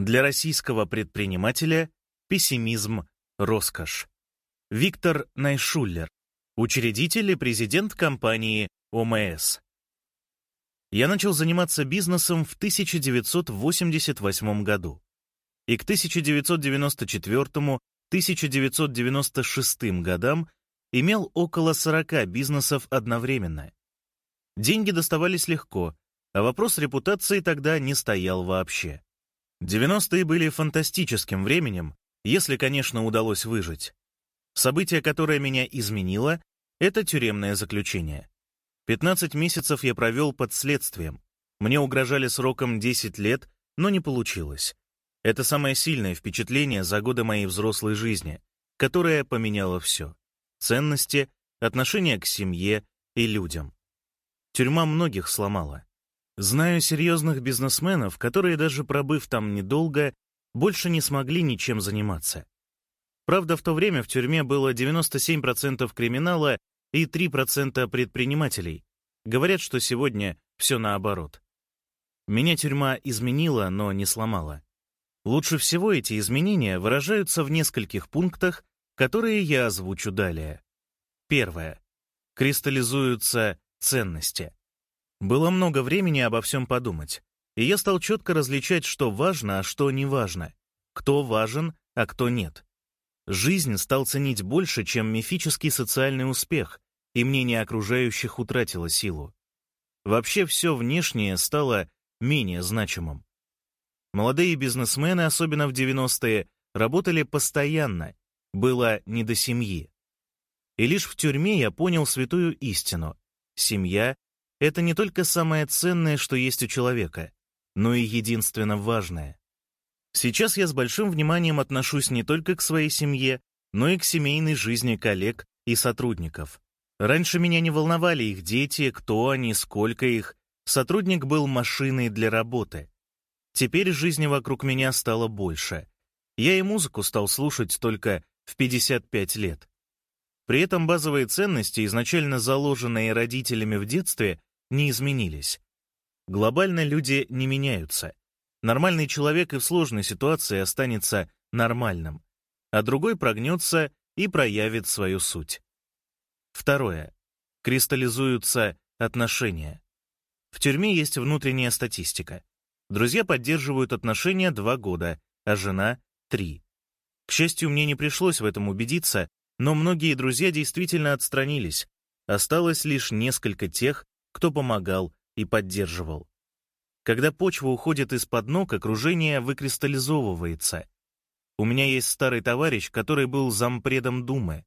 Для российского предпринимателя пессимизм – роскошь. Виктор Найшуллер, учредитель и президент компании ОМС. Я начал заниматься бизнесом в 1988 году. И к 1994-1996 годам имел около 40 бизнесов одновременно. Деньги доставались легко, а вопрос репутации тогда не стоял вообще. 90-е были фантастическим временем, если, конечно, удалось выжить. Событие, которое меня изменило, это тюремное заключение. 15 месяцев я провел под следствием. Мне угрожали сроком 10 лет, но не получилось. Это самое сильное впечатление за годы моей взрослой жизни, которое поменяло все. Ценности, отношение к семье и людям. Тюрьма многих сломала. Знаю серьезных бизнесменов, которые, даже пробыв там недолго, больше не смогли ничем заниматься. Правда, в то время в тюрьме было 97% криминала и 3% предпринимателей. Говорят, что сегодня все наоборот. Меня тюрьма изменила, но не сломала. Лучше всего эти изменения выражаются в нескольких пунктах, которые я озвучу далее. Первое. Кристаллизуются ценности. Было много времени обо всем подумать, и я стал четко различать, что важно, а что не важно, кто важен, а кто нет. Жизнь стал ценить больше, чем мифический социальный успех, и мнение окружающих утратило силу. Вообще все внешнее стало менее значимым. Молодые бизнесмены, особенно в 90-е, работали постоянно, было не до семьи. И лишь в тюрьме я понял святую истину. Семья это не только самое ценное, что есть у человека, но и единственно важное. Сейчас я с большим вниманием отношусь не только к своей семье, но и к семейной жизни коллег и сотрудников. Раньше меня не волновали их дети, кто они, сколько их. Сотрудник был машиной для работы. Теперь жизни вокруг меня стало больше. Я и музыку стал слушать только в 55 лет. При этом базовые ценности, изначально заложенные родителями в детстве, не изменились. Глобально люди не меняются. Нормальный человек и в сложной ситуации останется нормальным, а другой прогнется и проявит свою суть. Второе. Кристаллизуются отношения. В тюрьме есть внутренняя статистика. Друзья поддерживают отношения два года, а жена — три. К счастью, мне не пришлось в этом убедиться, но многие друзья действительно отстранились. Осталось лишь несколько тех, кто помогал и поддерживал. Когда почва уходит из-под ног, окружение выкристаллизовывается. У меня есть старый товарищ, который был зампредом Думы.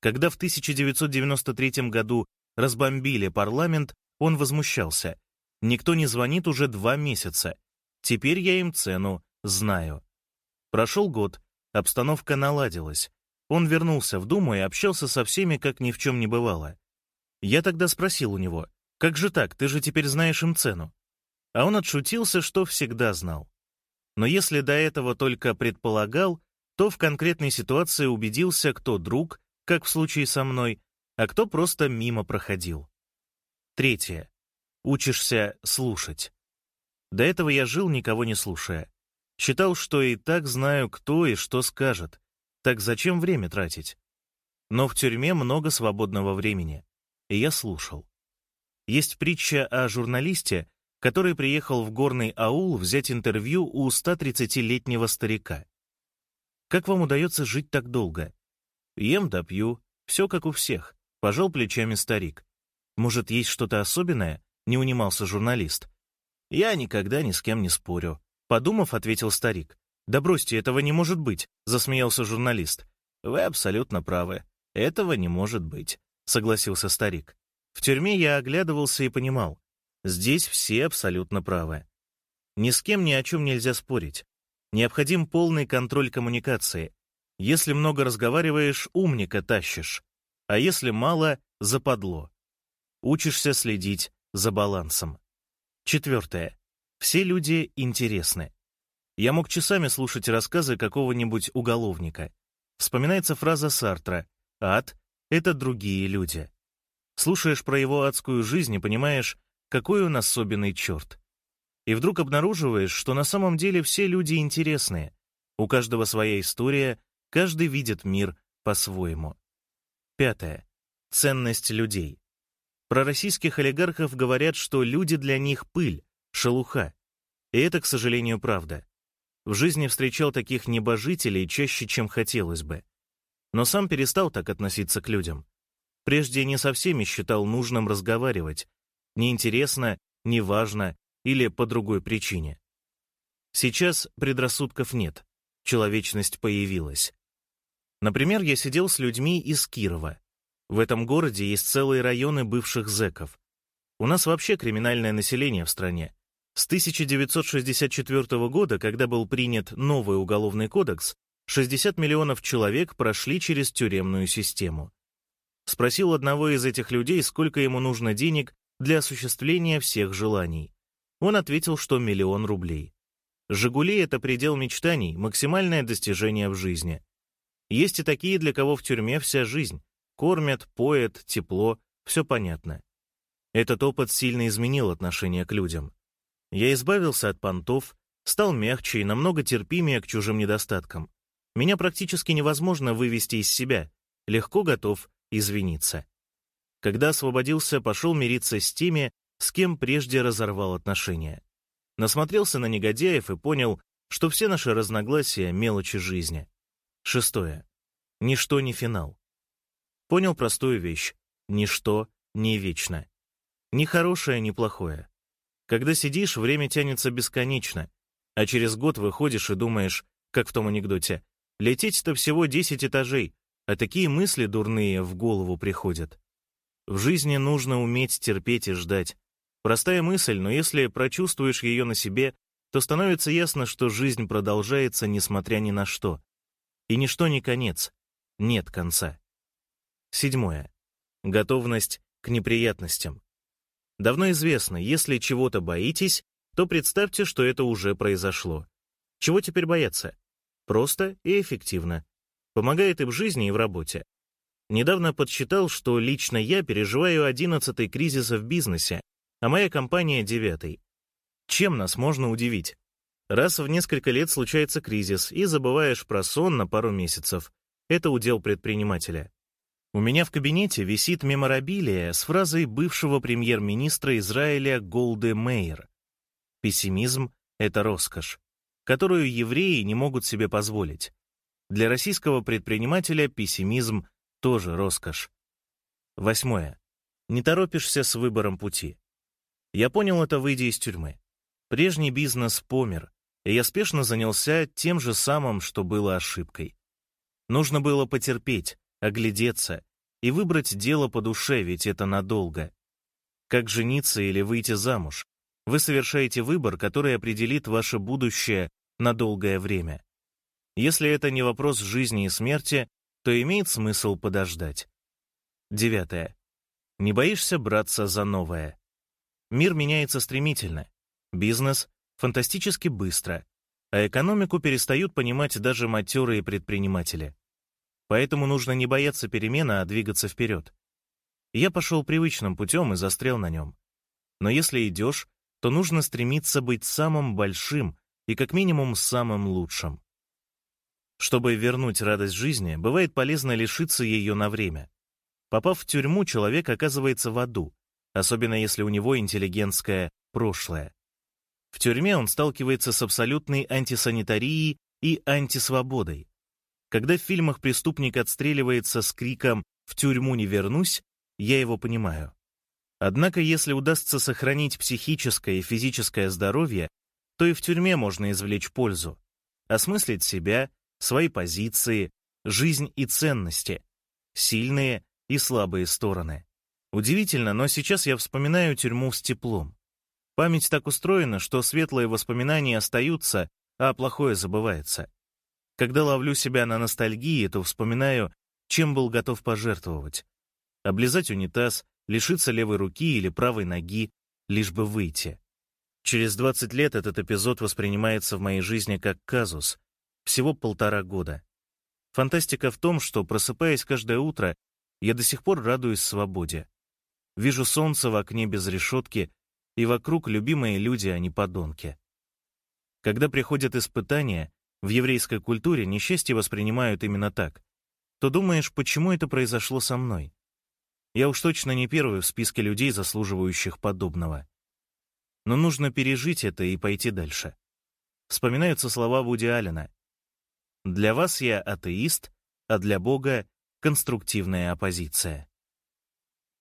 Когда в 1993 году разбомбили парламент, он возмущался. Никто не звонит уже два месяца. Теперь я им цену знаю. Прошел год, обстановка наладилась. Он вернулся в Думу и общался со всеми, как ни в чем не бывало. Я тогда спросил у него, как же так, ты же теперь знаешь им цену. А он отшутился, что всегда знал. Но если до этого только предполагал, то в конкретной ситуации убедился, кто друг, как в случае со мной, а кто просто мимо проходил. Третье. Учишься слушать. До этого я жил, никого не слушая. Считал, что и так знаю, кто и что скажет. Так зачем время тратить? Но в тюрьме много свободного времени, и я слушал. Есть притча о журналисте, который приехал в горный аул взять интервью у 130-летнего старика. «Как вам удается жить так долго?» «Ем да пью, все как у всех», — пожал плечами старик. «Может, есть что-то особенное?» — не унимался журналист. «Я никогда ни с кем не спорю», — подумав, ответил старик. «Да бросьте, этого не может быть», — засмеялся журналист. «Вы абсолютно правы. Этого не может быть», — согласился старик. В тюрьме я оглядывался и понимал, здесь все абсолютно правы. Ни с кем ни о чем нельзя спорить. Необходим полный контроль коммуникации. Если много разговариваешь, умника тащишь, а если мало — западло. Учишься следить за балансом. Четвертое. Все люди интересны. Я мог часами слушать рассказы какого-нибудь уголовника. Вспоминается фраза Сартра «Ад — это другие люди». Слушаешь про его адскую жизнь и понимаешь, какой он особенный черт. И вдруг обнаруживаешь, что на самом деле все люди интересные. У каждого своя история, каждый видит мир по-своему. Пятое. Ценность людей. Про российских олигархов говорят, что люди для них пыль, шелуха. И это, к сожалению, правда. В жизни встречал таких небожителей чаще, чем хотелось бы. Но сам перестал так относиться к людям. Прежде не со всеми считал нужным разговаривать. Неинтересно, неважно или по другой причине. Сейчас предрассудков нет, человечность появилась. Например, я сидел с людьми из Кирова. В этом городе есть целые районы бывших зэков. У нас вообще криминальное население в стране. С 1964 года, когда был принят новый уголовный кодекс, 60 миллионов человек прошли через тюремную систему. Спросил одного из этих людей, сколько ему нужно денег для осуществления всех желаний. Он ответил, что миллион рублей. «Жигули» — это предел мечтаний, максимальное достижение в жизни. Есть и такие, для кого в тюрьме вся жизнь. Кормят, поят, тепло, все понятно. Этот опыт сильно изменил отношение к людям. Я избавился от понтов, стал мягче и намного терпимее к чужим недостаткам. Меня практически невозможно вывести из себя, легко готов извиниться. Когда освободился, пошел мириться с теми, с кем прежде разорвал отношения. Насмотрелся на негодяев и понял, что все наши разногласия — мелочи жизни. Шестое. Ничто не финал. Понял простую вещь. Ничто не вечно. Ни хорошее, ни плохое. Когда сидишь, время тянется бесконечно, а через год выходишь и думаешь, как в том анекдоте, лететь-то всего 10 этажей, а такие мысли дурные в голову приходят. В жизни нужно уметь терпеть и ждать. Простая мысль, но если прочувствуешь ее на себе, то становится ясно, что жизнь продолжается, несмотря ни на что. И ничто не конец, нет конца. Седьмое. Готовность к неприятностям. Давно известно, если чего-то боитесь, то представьте, что это уже произошло. Чего теперь бояться? Просто и эффективно. Помогает и в жизни, и в работе. Недавно подсчитал, что лично я переживаю одиннадцатый кризис в бизнесе, а моя компания — девятый. Чем нас можно удивить? Раз в несколько лет случается кризис, и забываешь про сон на пару месяцев. Это удел предпринимателя. У меня в кабинете висит меморабилия с фразой бывшего премьер-министра Израиля Голды Мейер. Пессимизм — это роскошь, которую евреи не могут себе позволить. Для российского предпринимателя пессимизм — тоже роскошь. Восьмое. Не торопишься с выбором пути. Я понял это, выйдя из тюрьмы. Прежний бизнес помер, и я спешно занялся тем же самым, что было ошибкой. Нужно было потерпеть, оглядеться и выбрать дело по душе, ведь это надолго. Как жениться или выйти замуж? Вы совершаете выбор, который определит ваше будущее на долгое время. Если это не вопрос жизни и смерти, то имеет смысл подождать. Девятое. Не боишься браться за новое. Мир меняется стремительно. Бизнес — фантастически быстро, а экономику перестают понимать даже матерые предприниматели. Поэтому нужно не бояться перемен, а двигаться вперед. Я пошел привычным путем и застрял на нем. Но если идешь, то нужно стремиться быть самым большим и как минимум самым лучшим. Чтобы вернуть радость жизни, бывает полезно лишиться ее на время. Попав в тюрьму, человек оказывается в аду, особенно если у него интеллигентское прошлое. В тюрьме он сталкивается с абсолютной антисанитарией и антисвободой, когда в фильмах преступник отстреливается с криком «В тюрьму не вернусь», я его понимаю. Однако, если удастся сохранить психическое и физическое здоровье, то и в тюрьме можно извлечь пользу, осмыслить себя, свои позиции, жизнь и ценности, сильные и слабые стороны. Удивительно, но сейчас я вспоминаю тюрьму с теплом. Память так устроена, что светлые воспоминания остаются, а плохое забывается. Когда ловлю себя на ностальгии, то вспоминаю, чем был готов пожертвовать. Облизать унитаз, лишиться левой руки или правой ноги, лишь бы выйти. Через 20 лет этот эпизод воспринимается в моей жизни как казус. Всего полтора года. Фантастика в том, что, просыпаясь каждое утро, я до сих пор радуюсь свободе. Вижу солнце в окне без решетки и вокруг любимые люди, а не подонки. Когда приходят испытания, в еврейской культуре несчастье воспринимают именно так, то думаешь, почему это произошло со мной? Я уж точно не первый в списке людей, заслуживающих подобного. Но нужно пережить это и пойти дальше. Вспоминаются слова Вуди Аллена. «Для вас я атеист, а для Бога — конструктивная оппозиция».